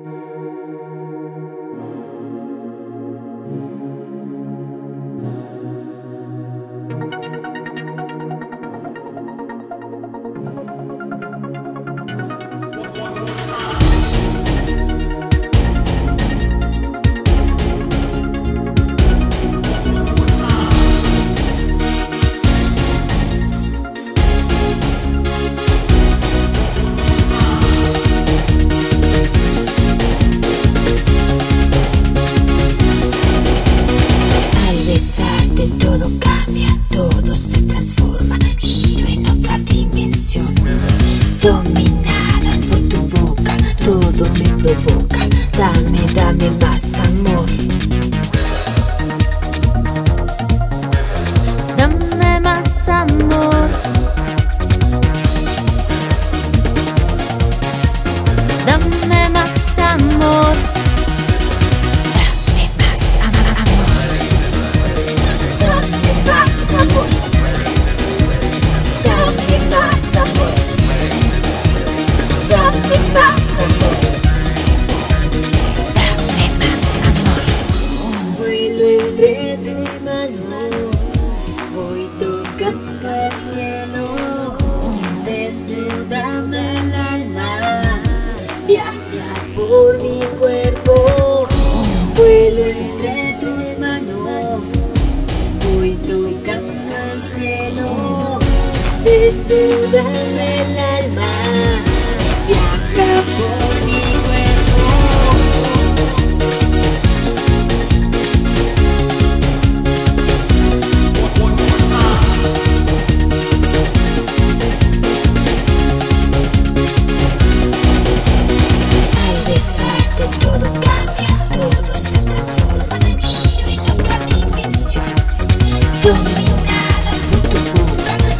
you 救命 ese enojo, el alma, viaja por mi cuerpo, vuelo entre tus manos, voy tocando el cielo, desnudame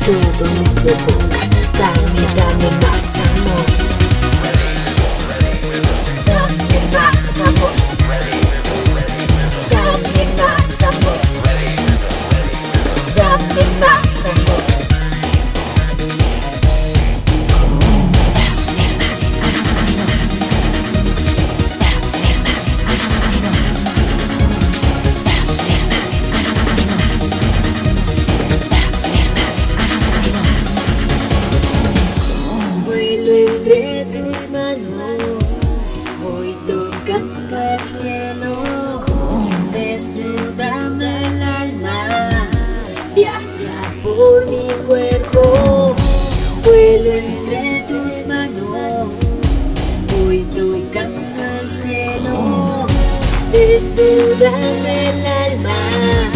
todo nos provoca. Dame. Dame más amor. Dame más amor. Dame más. Amor. Dame más desnuda del alma.